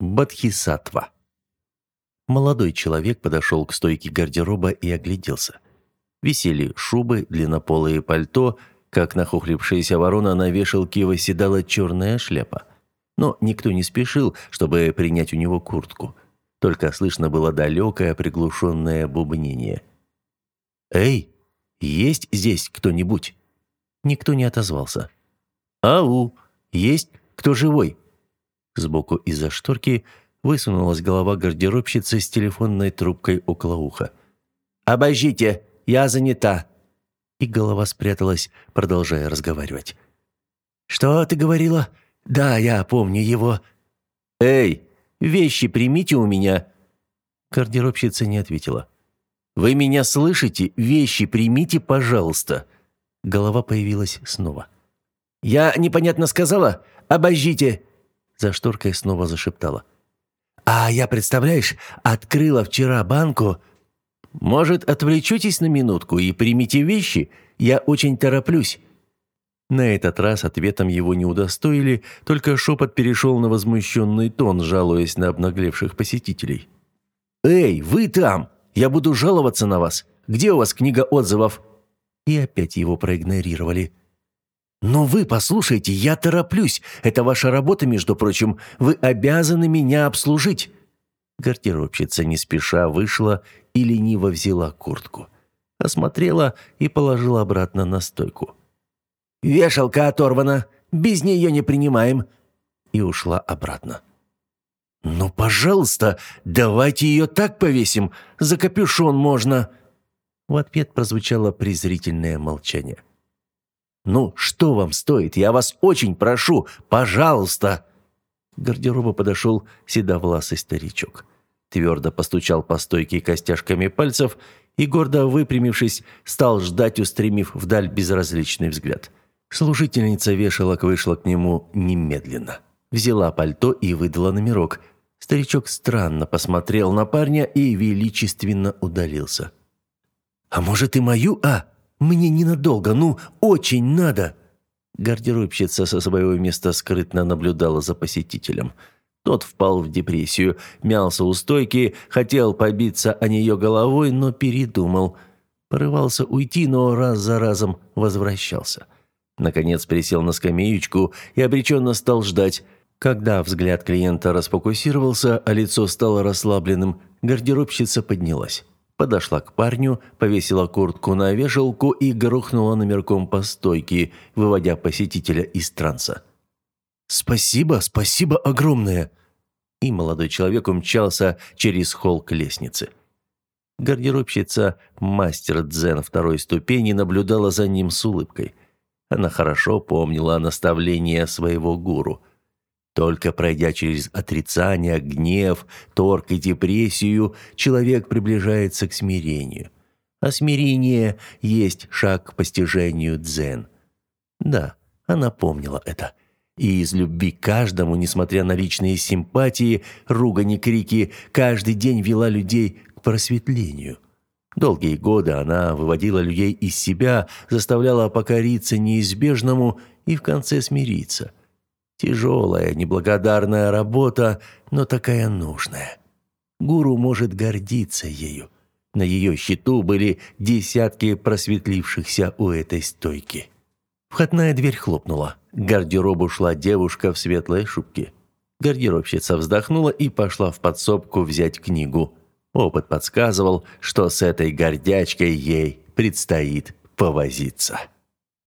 Бадхисатва. Молодой человек подошел к стойке гардероба и огляделся. Висели шубы, длиннополые пальто, как нахохлившаяся ворона на вешалке восседала черная шляпа. Но никто не спешил, чтобы принять у него куртку. Только слышно было далекое приглушенное бубнение. «Эй, есть здесь кто-нибудь?» Никто не отозвался. «Ау, есть кто живой?» Сбоку из-за шторки высунулась голова гардеробщицы с телефонной трубкой около уха. «Обождите, я занята!» И голова спряталась, продолжая разговаривать. «Что ты говорила? Да, я помню его». «Эй, вещи примите у меня!» Гардеробщица не ответила. «Вы меня слышите? Вещи примите, пожалуйста!» Голова появилась снова. «Я непонятно сказала? Обождите!» За шторкой снова зашептала. «А я, представляешь, открыла вчера банку...» «Может, отвлечетесь на минутку и примите вещи? Я очень тороплюсь». На этот раз ответом его не удостоили, только шепот перешел на возмущенный тон, жалуясь на обнаглевших посетителей. «Эй, вы там! Я буду жаловаться на вас! Где у вас книга отзывов?» И опять его проигнорировали. «Но вы послушайте, я тороплюсь. Это ваша работа, между прочим. Вы обязаны меня обслужить». Гардеробщица не спеша вышла и лениво взяла куртку. Осмотрела и положила обратно на стойку. «Вешалка оторвана. Без нее не принимаем». И ушла обратно. «Ну, пожалуйста, давайте ее так повесим. За капюшон можно». В ответ прозвучало презрительное молчание. «Ну, что вам стоит? Я вас очень прошу! Пожалуйста!» К гардеробу подошел седовласый старичок. Твердо постучал по стойке костяшками пальцев и, гордо выпрямившись, стал ждать, устремив вдаль безразличный взгляд. Служительница вешалок вышла к нему немедленно. Взяла пальто и выдала номерок. Старичок странно посмотрел на парня и величественно удалился. «А может и мою, а?» Мне ненадолго, ну, очень надо!» Гардеробщица со своего места скрытно наблюдала за посетителем. Тот впал в депрессию, мялся у стойки, хотел побиться о нее головой, но передумал. Порывался уйти, но раз за разом возвращался. Наконец присел на скамеечку и обреченно стал ждать. Когда взгляд клиента расфокусировался, а лицо стало расслабленным, гардеробщица поднялась. Подошла к парню, повесила куртку на вешалку и грохнула номерком по стойке, выводя посетителя из транса. «Спасибо, спасибо огромное!» И молодой человек умчался через холл к лестнице. Гардеробщица, мастер дзен второй ступени, наблюдала за ним с улыбкой. Она хорошо помнила наставления своего гуру – только пройдя через отрицание, гнев, торг и депрессию, человек приближается к смирению. А смирение есть шаг к постижению дзен. Да, она помнила это. И из любви к каждому, несмотря на личные симпатии, ругани, крики, каждый день вела людей к просветлению. Долгие годы она выводила людей из себя, заставляла покориться неизбежному и в конце смириться – Тяжелая, неблагодарная работа, но такая нужная. Гуру может гордиться ею. На ее счету были десятки просветлившихся у этой стойки. Входная дверь хлопнула. К гардеробу шла девушка в светлой шубке. Гардеробщица вздохнула и пошла в подсобку взять книгу. Опыт подсказывал, что с этой гордячкой ей предстоит повозиться.